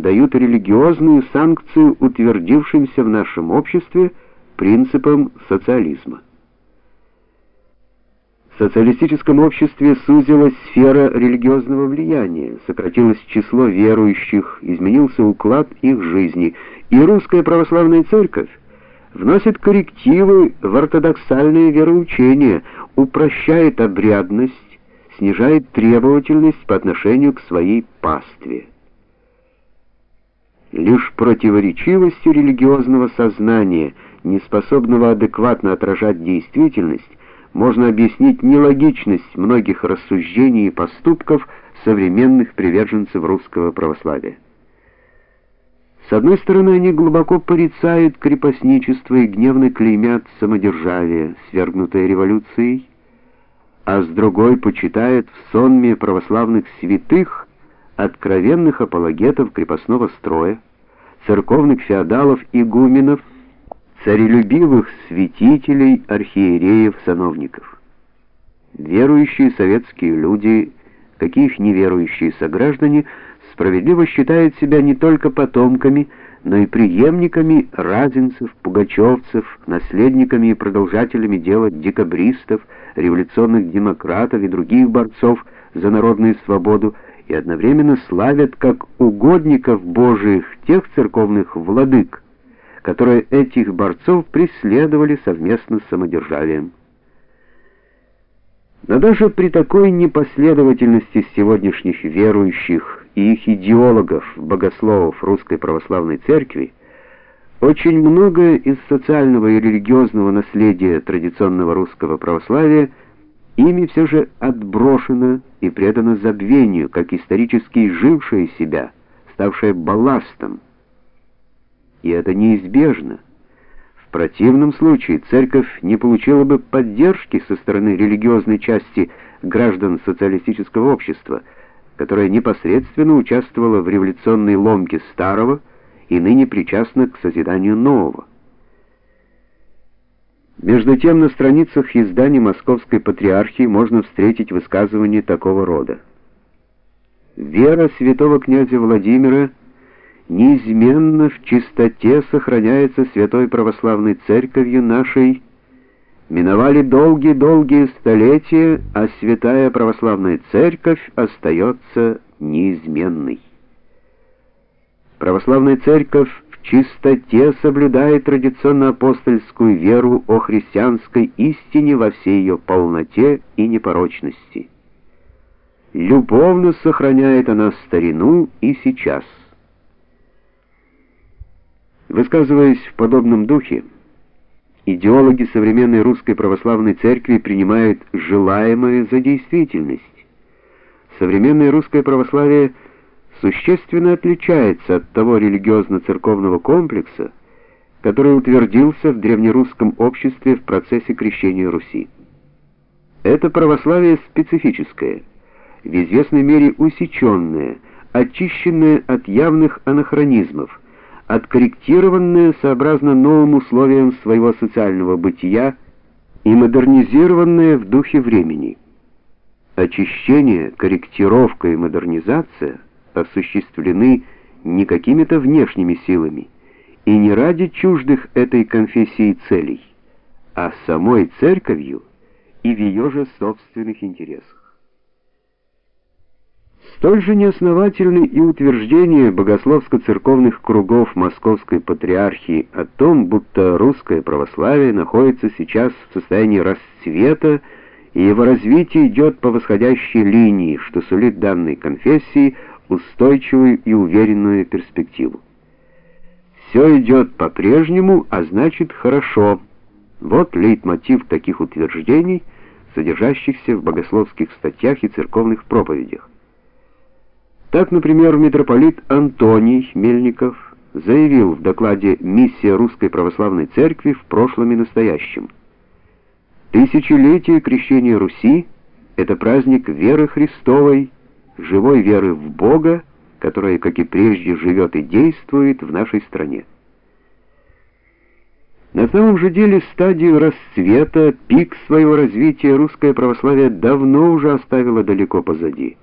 дают религиозную санкцию утвердившимся в нашем обществе принципам социализма. В социалистическом обществе сузилась сфера религиозного влияния, сократилось число верующих, изменился уклад их жизни, и русская православная церковь вносит коррективы в ортодоксальное вероучение, упрощает обрядность, снижает требовательность по отношению к своей пастве. Лишь противоречивостью религиозного сознания, неспособного адекватно отражать действительность, можно объяснить нелогичность многих рассуждений и поступков современных приверженцев русского православия. С одной стороны, они глубоко порицают крепостничество и гневно клеймят самодержавие, свергнутое революцией, а с другой почитают в сонме православных святых откровенных апологетов крепостного строя, церковных феодалов и гуменов, царелюбивых святителей, архиереев, сановников. Верующие советские люди, каких неверующие сограждане, справедливо считают себя не только потомками, но и преемниками разинцев, пугачевцев, наследниками и продолжателями дела декабристов, революционных демократов и других борцов за народную свободу и одновременно славят как угодников Божиих тех церковных владык, которые этих борцов преследовали совместно с самодержавием. Но даже при такой непоследовательности сегодняшних верующих и их идеологов, богословов Русской Православной Церкви, очень многое из социального и религиозного наследия традиционного русского православия ими все же отброшено и предано забвению, как исторически жившее себя, ставшее балластом. И это неизбежно. В противном случае церковь не получила бы поддержки со стороны религиозной части граждан социалистического общества, которая непосредственно участвовала в революционной ломке старого и ныне причастна к созиданию нового. Между тем, на страницах изданий Московской Патриархии можно встретить высказывания такого рода. Вера святого князя Владимира неизменно в чистоте сохраняется Святой Православной Церковью нашей, Миновали долгие-долгие столетия, а Святая Православная Церковь остается неизменной. Православная Церковь чистоте соблюдает традиционно апостольскую веру о христианской истине во всей ее полноте и непорочности. Любовно сохраняет она старину и сейчас. Высказываясь в подобном духе, идеологи современной русской православной церкви принимают желаемое за действительность. Современное русское православие существенно отличается от того религиозно-церковного комплекса, который утвердился в древнерусском обществе в процессе крещения Руси. Это православие специфическое, в известной мере усеченное, очищенное от явных анахронизмов, откорректированное сообразно новым условиям своего социального бытия и модернизированное в духе времени. Очищение, корректировка и модернизация осуществлены не какими-то внешними силами и не ради чуждых этой конфессии целей, а самой церковью и в ее же собственных интересах. Столь же неосновательны и утверждения богословско-церковных кругов Московской Патриархии о том, будто русское православие находится сейчас в состоянии расцвета, и его развитие идет по восходящей линии, что сулит данной конфессии устойчивую и уверенную перспективу. Все идет по-прежнему, а значит хорошо. Вот лейтмотив таких утверждений, содержащихся в богословских статьях и церковных проповедях. Так, например, митрополит Антоний Мельников заявил в докладе «Миссия Русской Православной Церкви в прошлом и настоящем». Тысячелетие крещения Руси — это праздник веры Христовой, живой веры в Бога, которая, как и прежде, живет и действует в нашей стране. На самом же деле стадию расцвета, пик своего развития русское православие давно уже оставило далеко позади.